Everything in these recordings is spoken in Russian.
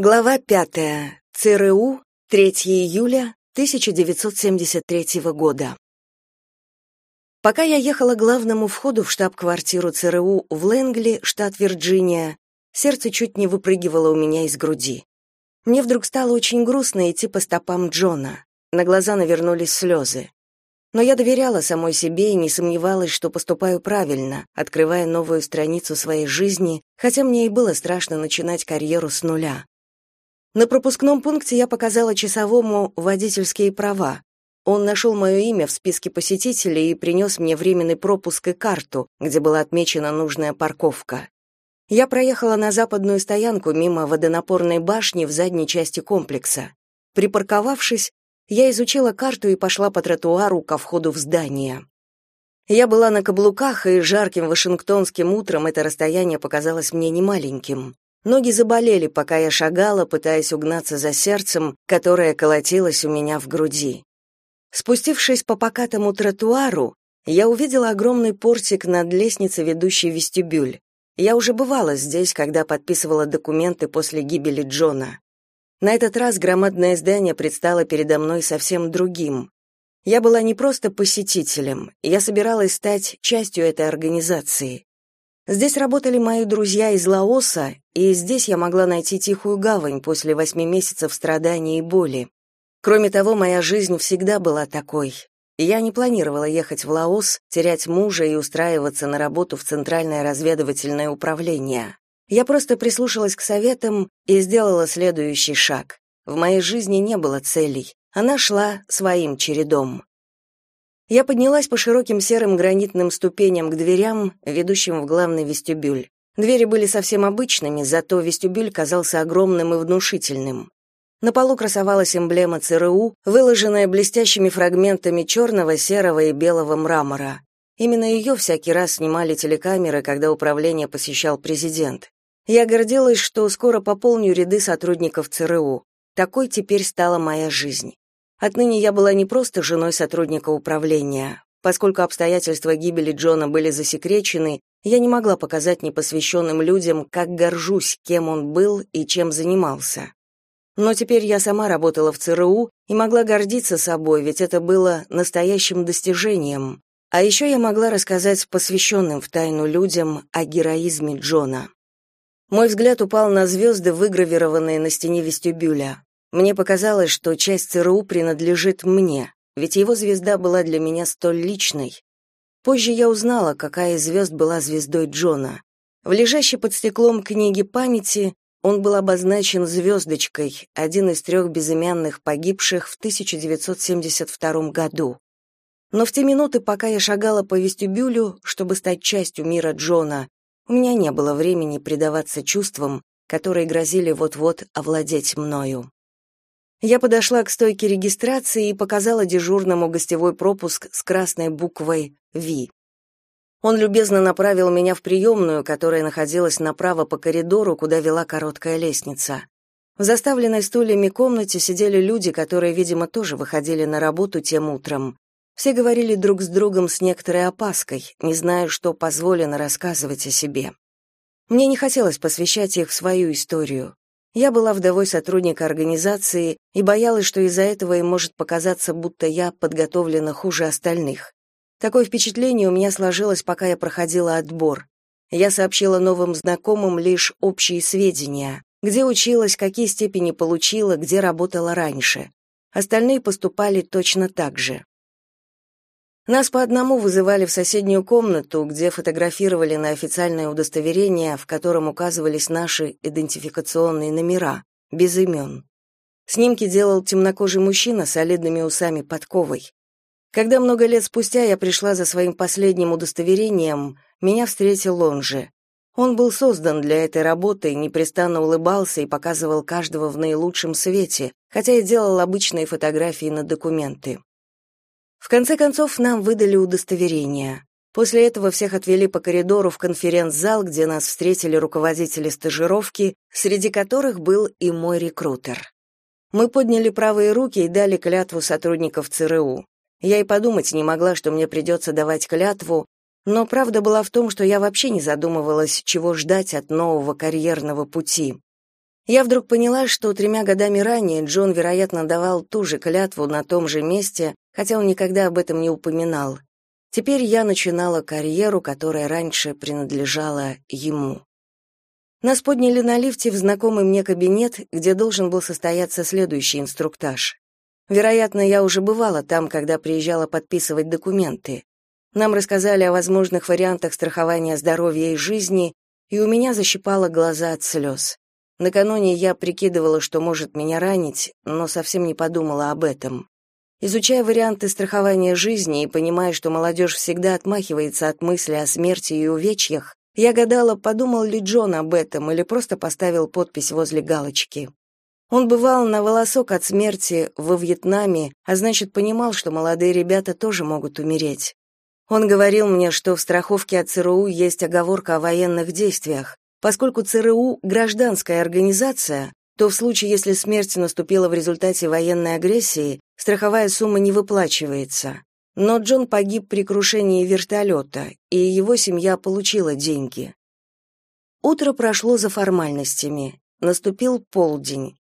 Глава пятая. ЦРУ. 3 июля 1973 года. Пока я ехала к главному входу в штаб-квартиру ЦРУ в Лэнгли, штат Вирджиния, сердце чуть не выпрыгивало у меня из груди. Мне вдруг стало очень грустно идти по стопам Джона. На глаза навернулись слезы. Но я доверяла самой себе и не сомневалась, что поступаю правильно, открывая новую страницу своей жизни, хотя мне и было страшно начинать карьеру с нуля. На пропускном пункте я показала часовому водительские права. Он нашел мое имя в списке посетителей и принес мне временный пропуск и карту, где была отмечена нужная парковка. Я проехала на западную стоянку мимо водонапорной башни в задней части комплекса. Припарковавшись, я изучила карту и пошла по тротуару ко входу в здание. Я была на каблуках, и жарким вашингтонским утром это расстояние показалось мне немаленьким. Ноги заболели, пока я шагала, пытаясь угнаться за сердцем, которое колотилось у меня в груди. Спустившись по покатому тротуару, я увидела огромный портик над лестницей, ведущей в вестибюль. Я уже бывала здесь, когда подписывала документы после гибели Джона. На этот раз громадное здание предстало передо мной совсем другим. Я была не просто посетителем, я собиралась стать частью этой организации. Здесь работали мои друзья из Лаоса, и здесь я могла найти тихую гавань после восьми месяцев страданий и боли. Кроме того, моя жизнь всегда была такой. Я не планировала ехать в Лаос, терять мужа и устраиваться на работу в Центральное разведывательное управление. Я просто прислушалась к советам и сделала следующий шаг. В моей жизни не было целей. Она шла своим чередом. Я поднялась по широким серым гранитным ступеням к дверям, ведущим в главный вестибюль. Двери были совсем обычными, зато вестибюль казался огромным и внушительным. На полу красовалась эмблема ЦРУ, выложенная блестящими фрагментами черного, серого и белого мрамора. Именно ее всякий раз снимали телекамеры, когда управление посещал президент. Я гордилась, что скоро пополню ряды сотрудников ЦРУ. Такой теперь стала моя жизнь. Отныне я была не просто женой сотрудника управления. Поскольку обстоятельства гибели Джона были засекречены, я не могла показать непосвященным людям, как горжусь, кем он был и чем занимался. Но теперь я сама работала в ЦРУ и могла гордиться собой, ведь это было настоящим достижением. А еще я могла рассказать посвященным в тайну людям о героизме Джона. Мой взгляд упал на звезды, выгравированные на стене вестибюля. Мне показалось, что часть ЦРУ принадлежит мне, ведь его звезда была для меня столь личной. Позже я узнала, какая из звезд была звездой Джона. В лежащей под стеклом книге памяти он был обозначен звездочкой, один из трех безымянных погибших в 1972 году. Но в те минуты, пока я шагала по вестибюлю, чтобы стать частью мира Джона, у меня не было времени предаваться чувствам, которые грозили вот-вот овладеть мною. Я подошла к стойке регистрации и показала дежурному гостевой пропуск с красной буквой «Ви». Он любезно направил меня в приемную, которая находилась направо по коридору, куда вела короткая лестница. В заставленной стульями комнате сидели люди, которые, видимо, тоже выходили на работу тем утром. Все говорили друг с другом с некоторой опаской, не зная, что позволено рассказывать о себе. Мне не хотелось посвящать их в свою историю. Я была вдовой сотрудника организации и боялась, что из-за этого им может показаться, будто я подготовлена хуже остальных. Такое впечатление у меня сложилось, пока я проходила отбор. Я сообщила новым знакомым лишь общие сведения, где училась, какие степени получила, где работала раньше. Остальные поступали точно так же. Нас по одному вызывали в соседнюю комнату, где фотографировали на официальное удостоверение, в котором указывались наши идентификационные номера, без имен. Снимки делал темнокожий мужчина с солидными усами подковой. Когда много лет спустя я пришла за своим последним удостоверением, меня встретил он же. Он был создан для этой работы, непрестанно улыбался и показывал каждого в наилучшем свете, хотя и делал обычные фотографии на документы. В конце концов, нам выдали удостоверение. После этого всех отвели по коридору в конференц-зал, где нас встретили руководители стажировки, среди которых был и мой рекрутер. Мы подняли правые руки и дали клятву сотрудников ЦРУ. Я и подумать не могла, что мне придется давать клятву, но правда была в том, что я вообще не задумывалась, чего ждать от нового карьерного пути. Я вдруг поняла, что тремя годами ранее Джон, вероятно, давал ту же клятву на том же месте, хотя он никогда об этом не упоминал. Теперь я начинала карьеру, которая раньше принадлежала ему. Нас подняли на лифте в знакомый мне кабинет, где должен был состояться следующий инструктаж. Вероятно, я уже бывала там, когда приезжала подписывать документы. Нам рассказали о возможных вариантах страхования здоровья и жизни, и у меня защипало глаза от слез. Накануне я прикидывала, что может меня ранить, но совсем не подумала об этом. Изучая варианты страхования жизни и понимая, что молодежь всегда отмахивается от мысли о смерти и увечьях, я гадала, подумал ли Джон об этом или просто поставил подпись возле галочки. Он бывал на волосок от смерти во Вьетнаме, а значит, понимал, что молодые ребята тоже могут умереть. Он говорил мне, что в страховке от ЦРУ есть оговорка о военных действиях. Поскольку ЦРУ — гражданская организация, то в случае, если смерть наступила в результате военной агрессии, страховая сумма не выплачивается. Но Джон погиб при крушении вертолета, и его семья получила деньги. Утро прошло за формальностями. Наступил полдень.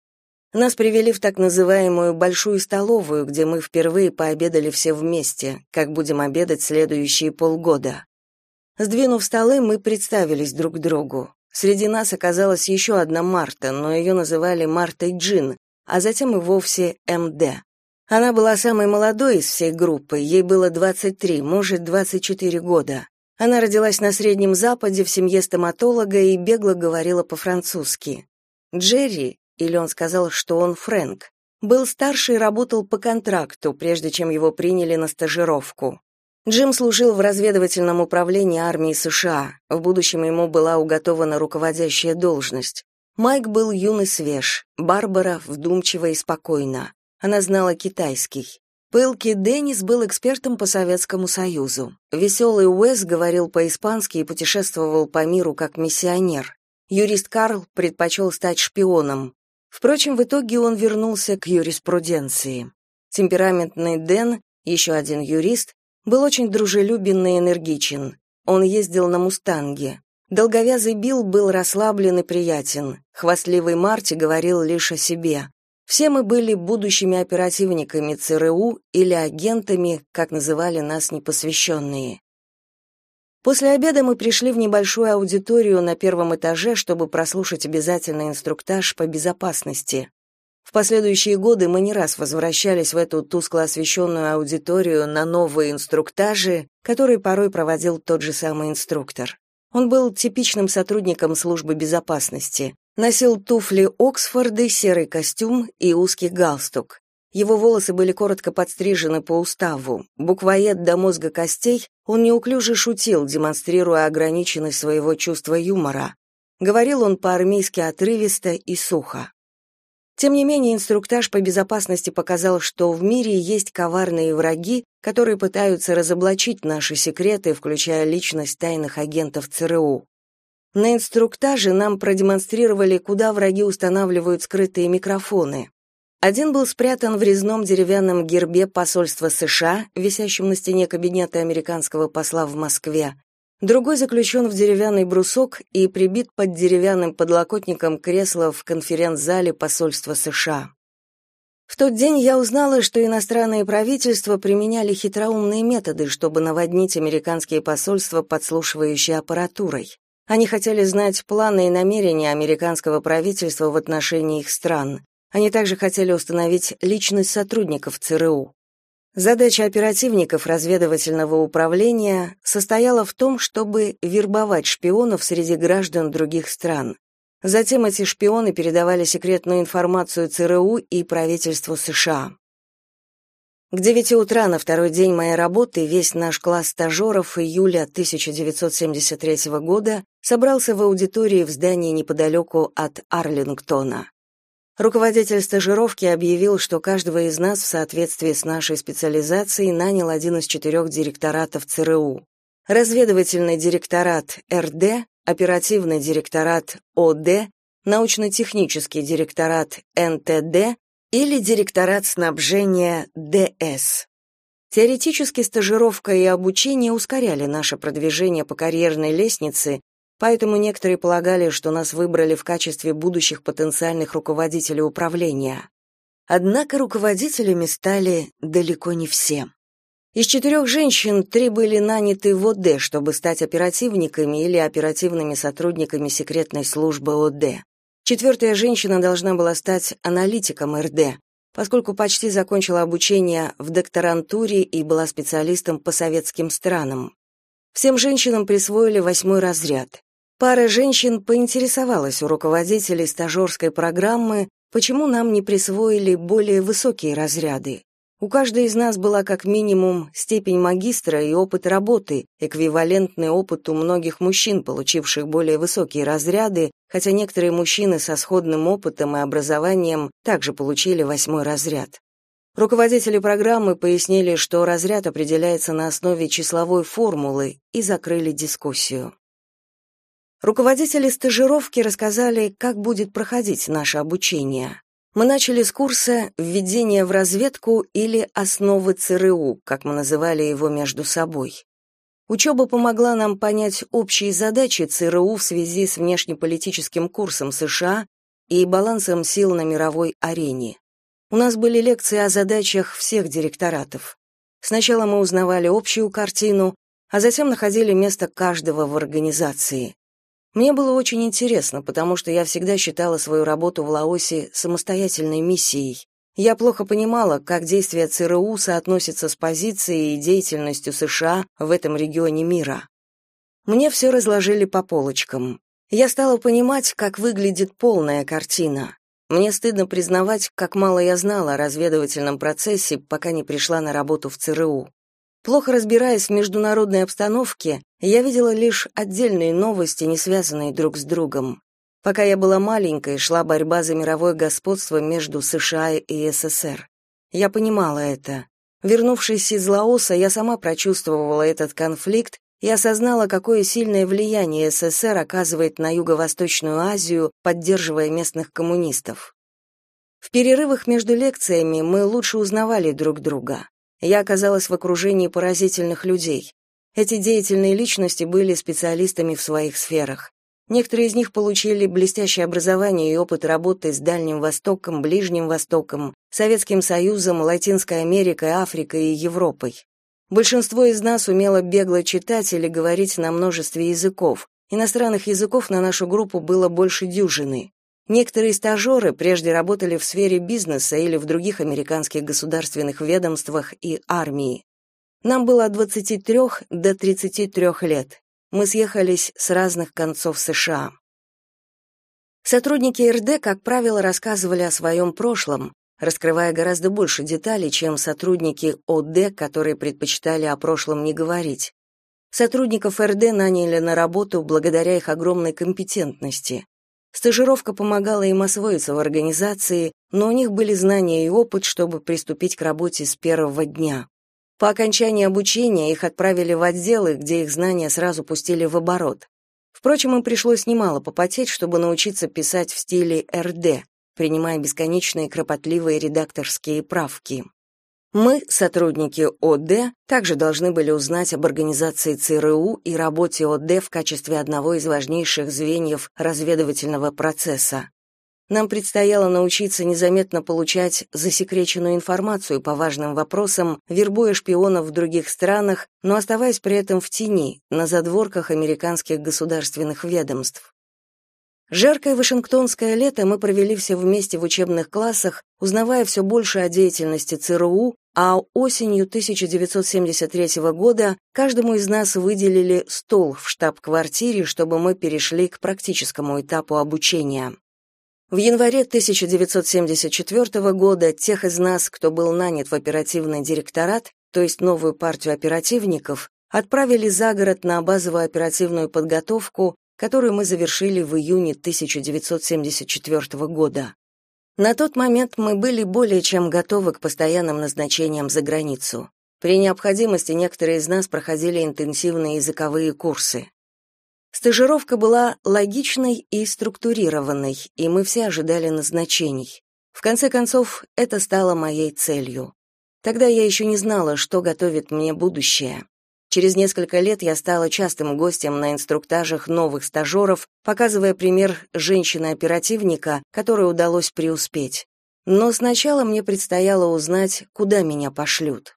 Нас привели в так называемую большую столовую, где мы впервые пообедали все вместе, как будем обедать следующие полгода. Сдвинув столы, мы представились друг другу. Среди нас оказалась еще одна Марта, но ее называли Мартой Джин, а затем и вовсе МД. Она была самой молодой из всей группы, ей было 23, может, 24 года. Она родилась на Среднем Западе в семье стоматолога и бегло говорила по-французски. Джерри, или он сказал, что он Фрэнк, был старше и работал по контракту, прежде чем его приняли на стажировку. Джим служил в разведывательном управлении армии США. В будущем ему была уготована руководящая должность. Майк был юн и свеж, Барбара вдумчива и спокойна. Она знала китайский. Пылкий Деннис был экспертом по Советскому Союзу. Веселый Уэс говорил по-испански и путешествовал по миру как миссионер. Юрист Карл предпочел стать шпионом. Впрочем, в итоге он вернулся к юриспруденции. Темпераментный Дэн, еще один юрист, был очень дружелюбен и энергичен. Он ездил на «Мустанге». Долговязый Билл был расслаблен и приятен. Хвастливый Марти говорил лишь о себе. Все мы были будущими оперативниками ЦРУ или агентами, как называли нас непосвященные. После обеда мы пришли в небольшую аудиторию на первом этаже, чтобы прослушать обязательный инструктаж по безопасности. В последующие годы мы не раз возвращались в эту тускло освещенную аудиторию на новые инструктажи, которые порой проводил тот же самый инструктор. Он был типичным сотрудником службы безопасности. Носил туфли Оксфорды, серый костюм и узкий галстук. Его волосы были коротко подстрижены по уставу. Буквоед до мозга костей, он неуклюже шутил, демонстрируя ограниченность своего чувства юмора. Говорил он по-армейски отрывисто и сухо. Тем не менее, инструктаж по безопасности показал, что в мире есть коварные враги, которые пытаются разоблачить наши секреты, включая личность тайных агентов ЦРУ. На инструктаже нам продемонстрировали, куда враги устанавливают скрытые микрофоны. Один был спрятан в резном деревянном гербе посольства США, висящем на стене кабинета американского посла в Москве. Другой заключен в деревянный брусок и прибит под деревянным подлокотником кресла в конференц-зале посольства США. В тот день я узнала, что иностранные правительства применяли хитроумные методы, чтобы наводнить американские посольства подслушивающей аппаратурой. Они хотели знать планы и намерения американского правительства в отношении их стран. Они также хотели установить личность сотрудников ЦРУ. Задача оперативников разведывательного управления состояла в том, чтобы вербовать шпионов среди граждан других стран. Затем эти шпионы передавали секретную информацию ЦРУ и правительству США. К девяти утра на второй день моей работы весь наш класс стажеров июля 1973 года собрался в аудитории в здании неподалеку от Арлингтона. Руководитель стажировки объявил, что каждого из нас в соответствии с нашей специализацией нанял один из четырех директоратов ЦРУ. Разведывательный директорат РД, оперативный директорат ОД, научно-технический директорат НТД или директорат снабжения ДС. Теоретически стажировка и обучение ускоряли наше продвижение по карьерной лестнице поэтому некоторые полагали, что нас выбрали в качестве будущих потенциальных руководителей управления. Однако руководителями стали далеко не все. Из четырех женщин три были наняты в ОД, чтобы стать оперативниками или оперативными сотрудниками секретной службы ОД. Четвертая женщина должна была стать аналитиком РД, поскольку почти закончила обучение в докторантуре и была специалистом по советским странам. Всем женщинам присвоили восьмой разряд. Пара женщин поинтересовалась у руководителей стажерской программы, почему нам не присвоили более высокие разряды. У каждой из нас была как минимум степень магистра и опыт работы, эквивалентный опыту многих мужчин, получивших более высокие разряды, хотя некоторые мужчины со сходным опытом и образованием также получили восьмой разряд. Руководители программы пояснили, что разряд определяется на основе числовой формулы и закрыли дискуссию. Руководители стажировки рассказали, как будет проходить наше обучение. Мы начали с курса «Введение в разведку» или «Основы ЦРУ», как мы называли его между собой. Учеба помогла нам понять общие задачи ЦРУ в связи с внешнеполитическим курсом США и балансом сил на мировой арене. У нас были лекции о задачах всех директоратов. Сначала мы узнавали общую картину, а затем находили место каждого в организации. Мне было очень интересно, потому что я всегда считала свою работу в Лаосе самостоятельной миссией. Я плохо понимала, как действия ЦРУ соотносятся с позицией и деятельностью США в этом регионе мира. Мне все разложили по полочкам. Я стала понимать, как выглядит полная картина. Мне стыдно признавать, как мало я знала о разведывательном процессе, пока не пришла на работу в ЦРУ. Плохо разбираясь в международной обстановке, я видела лишь отдельные новости, не связанные друг с другом. Пока я была маленькой, шла борьба за мировое господство между США и СССР. Я понимала это. Вернувшись из Лаоса, я сама прочувствовала этот конфликт и осознала, какое сильное влияние СССР оказывает на Юго-Восточную Азию, поддерживая местных коммунистов. В перерывах между лекциями мы лучше узнавали друг друга. Я оказалась в окружении поразительных людей. Эти деятельные личности были специалистами в своих сферах. Некоторые из них получили блестящее образование и опыт работы с Дальним Востоком, Ближним Востоком, Советским Союзом, Латинской Америкой, Африкой и Европой. Большинство из нас умело бегло читать или говорить на множестве языков. Иностранных языков на нашу группу было больше дюжины. Некоторые стажеры прежде работали в сфере бизнеса или в других американских государственных ведомствах и армии. Нам было от 23 до 33 лет. Мы съехались с разных концов США. Сотрудники РД, как правило, рассказывали о своем прошлом, раскрывая гораздо больше деталей, чем сотрудники ОД, которые предпочитали о прошлом не говорить. Сотрудников РД наняли на работу благодаря их огромной компетентности. Стажировка помогала им освоиться в организации, но у них были знания и опыт, чтобы приступить к работе с первого дня. По окончании обучения их отправили в отделы, где их знания сразу пустили в оборот. Впрочем, им пришлось немало попотеть, чтобы научиться писать в стиле РД, принимая бесконечные кропотливые редакторские правки. Мы, сотрудники ОД, также должны были узнать об организации ЦРУ и работе ОД в качестве одного из важнейших звеньев разведывательного процесса. Нам предстояло научиться незаметно получать засекреченную информацию по важным вопросам, вербуя шпионов в других странах, но оставаясь при этом в тени, на задворках американских государственных ведомств. Жаркое вашингтонское лето мы провели все вместе в учебных классах, узнавая все больше о деятельности ЦРУ, а осенью 1973 года каждому из нас выделили стол в штаб-квартире, чтобы мы перешли к практическому этапу обучения. В январе 1974 года тех из нас, кто был нанят в оперативный директорат, то есть новую партию оперативников, отправили за город на базовую оперативную подготовку, которую мы завершили в июне 1974 года. На тот момент мы были более чем готовы к постоянным назначениям за границу. При необходимости некоторые из нас проходили интенсивные языковые курсы. Стажировка была логичной и структурированной, и мы все ожидали назначений. В конце концов, это стало моей целью. Тогда я еще не знала, что готовит мне будущее. Через несколько лет я стала частым гостем на инструктажах новых стажеров, показывая пример женщины-оперативника, которой удалось преуспеть. Но сначала мне предстояло узнать, куда меня пошлют.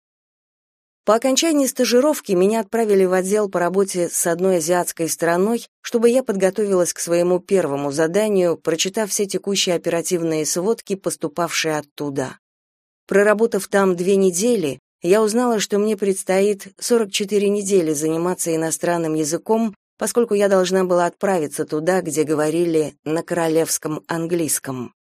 По окончании стажировки меня отправили в отдел по работе с одной азиатской страной, чтобы я подготовилась к своему первому заданию, прочитав все текущие оперативные сводки, поступавшие оттуда. Проработав там две недели, я узнала, что мне предстоит 44 недели заниматься иностранным языком, поскольку я должна была отправиться туда, где говорили на королевском английском.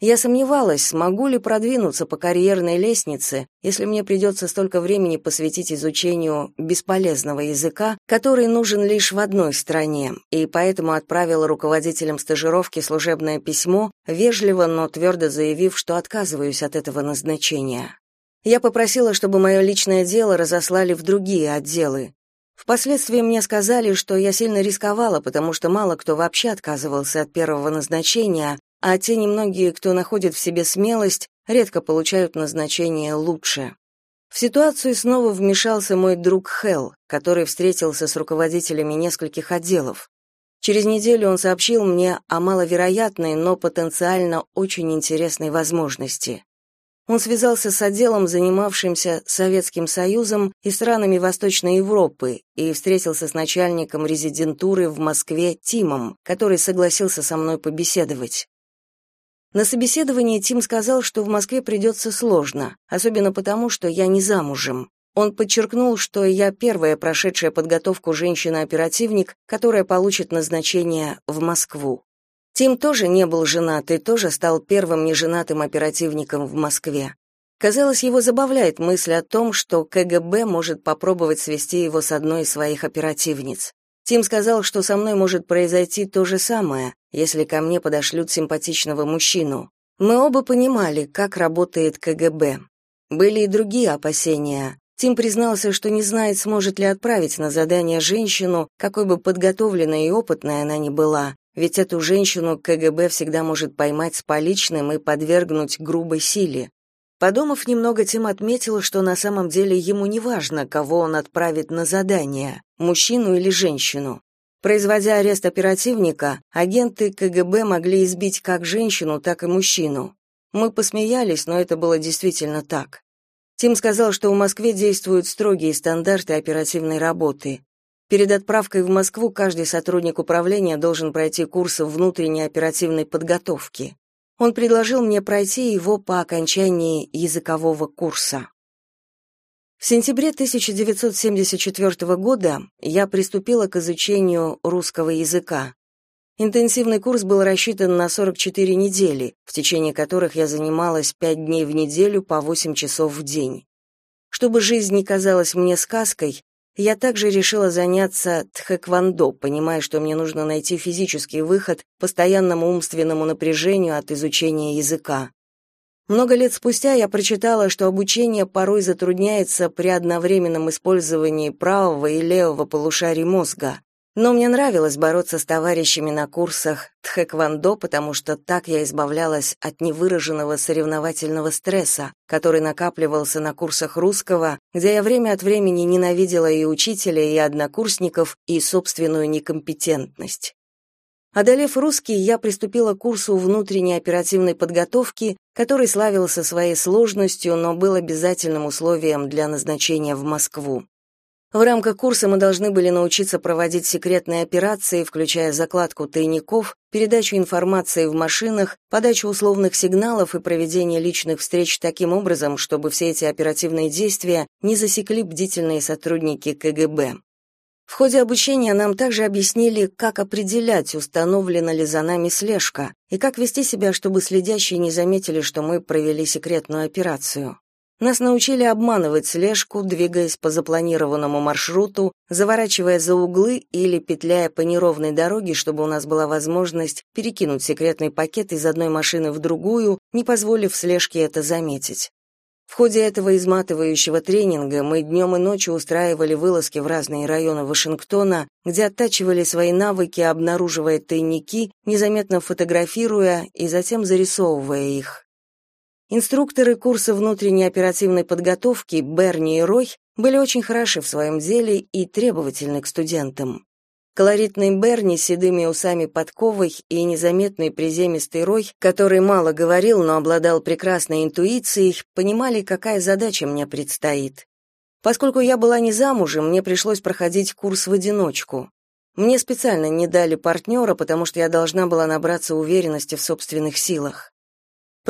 Я сомневалась, смогу ли продвинуться по карьерной лестнице, если мне придется столько времени посвятить изучению бесполезного языка, который нужен лишь в одной стране, и поэтому отправила руководителям стажировки служебное письмо, вежливо, но твердо заявив, что отказываюсь от этого назначения. Я попросила, чтобы мое личное дело разослали в другие отделы. Впоследствии мне сказали, что я сильно рисковала, потому что мало кто вообще отказывался от первого назначения, а те немногие, кто находит в себе смелость, редко получают назначение лучше. В ситуацию снова вмешался мой друг Хелл, который встретился с руководителями нескольких отделов. Через неделю он сообщил мне о маловероятной, но потенциально очень интересной возможности. Он связался с отделом, занимавшимся Советским Союзом и странами Восточной Европы, и встретился с начальником резидентуры в Москве Тимом, который согласился со мной побеседовать. На собеседовании Тим сказал, что в Москве придется сложно, особенно потому, что я не замужем. Он подчеркнул, что я первая прошедшая подготовку женщина-оперативник, которая получит назначение в Москву. Тим тоже не был женат и тоже стал первым неженатым оперативником в Москве. Казалось, его забавляет мысль о том, что КГБ может попробовать свести его с одной из своих оперативниц. Тим сказал, что со мной может произойти то же самое, если ко мне подошлют симпатичного мужчину. Мы оба понимали, как работает КГБ. Были и другие опасения. Тим признался, что не знает, сможет ли отправить на задание женщину, какой бы подготовленной и опытной она ни была, ведь эту женщину КГБ всегда может поймать с поличным и подвергнуть грубой силе. Подумав немного, Тим отметил, что на самом деле ему не важно, кого он отправит на задание, мужчину или женщину. Производя арест оперативника, агенты КГБ могли избить как женщину, так и мужчину. Мы посмеялись, но это было действительно так. Тим сказал, что в Москве действуют строгие стандарты оперативной работы. Перед отправкой в Москву каждый сотрудник управления должен пройти курс внутренней оперативной подготовки. Он предложил мне пройти его по окончании языкового курса. В сентябре 1974 года я приступила к изучению русского языка. Интенсивный курс был рассчитан на 44 недели, в течение которых я занималась 5 дней в неделю по 8 часов в день. Чтобы жизнь не казалась мне сказкой, я также решила заняться тхэквондо, понимая, что мне нужно найти физический выход постоянному умственному напряжению от изучения языка. Много лет спустя я прочитала, что обучение порой затрудняется при одновременном использовании правого и левого полушарий мозга. Но мне нравилось бороться с товарищами на курсах тхэквондо, потому что так я избавлялась от невыраженного соревновательного стресса, который накапливался на курсах русского, где я время от времени ненавидела и учителя, и однокурсников, и собственную некомпетентность. Одолев русский, я приступила к курсу внутренней оперативной подготовки, который славился своей сложностью, но был обязательным условием для назначения в Москву. В рамках курса мы должны были научиться проводить секретные операции, включая закладку тайников, передачу информации в машинах, подачу условных сигналов и проведение личных встреч таким образом, чтобы все эти оперативные действия не засекли бдительные сотрудники КГБ. В ходе обучения нам также объяснили, как определять, установлена ли за нами слежка, и как вести себя, чтобы следящие не заметили, что мы провели секретную операцию. Нас научили обманывать слежку, двигаясь по запланированному маршруту, заворачивая за углы или петляя по неровной дороге, чтобы у нас была возможность перекинуть секретный пакет из одной машины в другую, не позволив слежке это заметить. В ходе этого изматывающего тренинга мы днем и ночью устраивали вылазки в разные районы Вашингтона, где оттачивали свои навыки, обнаруживая тайники, незаметно фотографируя и затем зарисовывая их. Инструкторы курса внутренней оперативной подготовки Берни и Рой были очень хороши в своем деле и требовательны к студентам. Колоритный Берни с седыми усами подковой и незаметный приземистый Рой, который мало говорил, но обладал прекрасной интуицией, понимали, какая задача мне предстоит. Поскольку я была не замужем, мне пришлось проходить курс в одиночку. Мне специально не дали партнера, потому что я должна была набраться уверенности в собственных силах.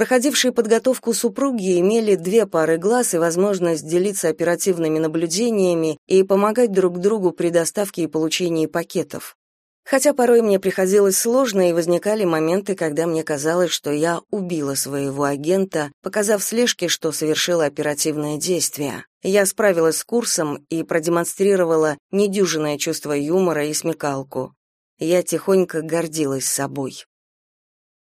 Проходившие подготовку супруги имели две пары глаз и возможность делиться оперативными наблюдениями и помогать друг другу при доставке и получении пакетов. Хотя порой мне приходилось сложно, и возникали моменты, когда мне казалось, что я убила своего агента, показав слежке, что совершила оперативное действие. Я справилась с курсом и продемонстрировала недюжинное чувство юмора и смекалку. Я тихонько гордилась собой.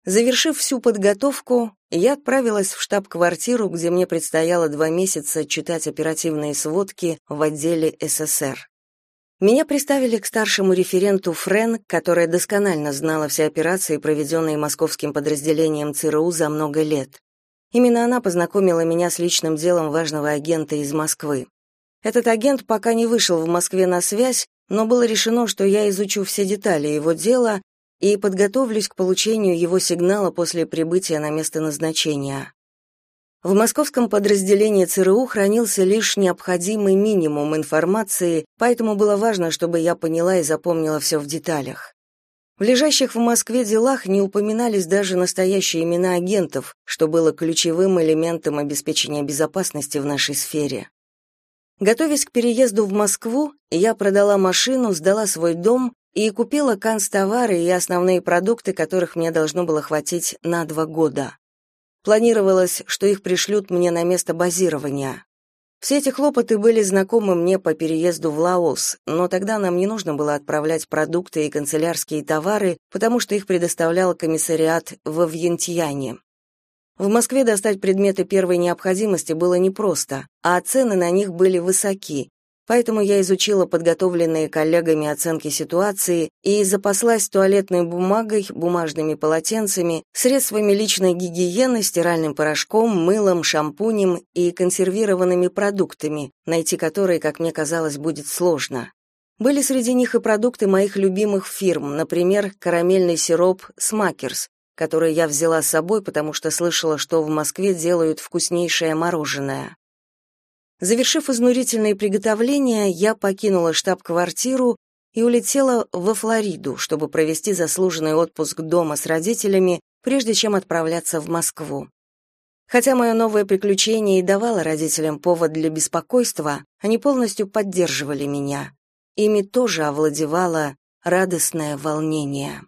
Завершив всю подготовку, я отправилась в штаб-квартиру, где мне предстояло два месяца читать оперативные сводки в отделе СССР. Меня приставили к старшему референту Френ, которая досконально знала все операции, проведенные московским подразделением ЦРУ за много лет. Именно она познакомила меня с личным делом важного агента из Москвы. Этот агент пока не вышел в Москве на связь, но было решено, что я изучу все детали его дела и подготовлюсь к получению его сигнала после прибытия на место назначения. В московском подразделении ЦРУ хранился лишь необходимый минимум информации, поэтому было важно, чтобы я поняла и запомнила все в деталях. В лежащих в Москве делах не упоминались даже настоящие имена агентов, что было ключевым элементом обеспечения безопасности в нашей сфере. Готовясь к переезду в Москву, я продала машину, сдала свой дом и купила канцтовары и основные продукты, которых мне должно было хватить на два года. Планировалось, что их пришлют мне на место базирования. Все эти хлопоты были знакомы мне по переезду в Лаос, но тогда нам не нужно было отправлять продукты и канцелярские товары, потому что их предоставлял комиссариат во Вьентьяне. В Москве достать предметы первой необходимости было непросто, а цены на них были высоки, Поэтому я изучила подготовленные коллегами оценки ситуации и запаслась туалетной бумагой, бумажными полотенцами, средствами личной гигиены, стиральным порошком, мылом, шампунем и консервированными продуктами, найти которые, как мне казалось, будет сложно. Были среди них и продукты моих любимых фирм, например, карамельный сироп «Смакерс», который я взяла с собой, потому что слышала, что в Москве делают вкуснейшее мороженое. Завершив изнурительные приготовления, я покинула штаб-квартиру и улетела во Флориду, чтобы провести заслуженный отпуск дома с родителями, прежде чем отправляться в Москву. Хотя мое новое приключение и давало родителям повод для беспокойства, они полностью поддерживали меня. Ими тоже овладевало радостное волнение.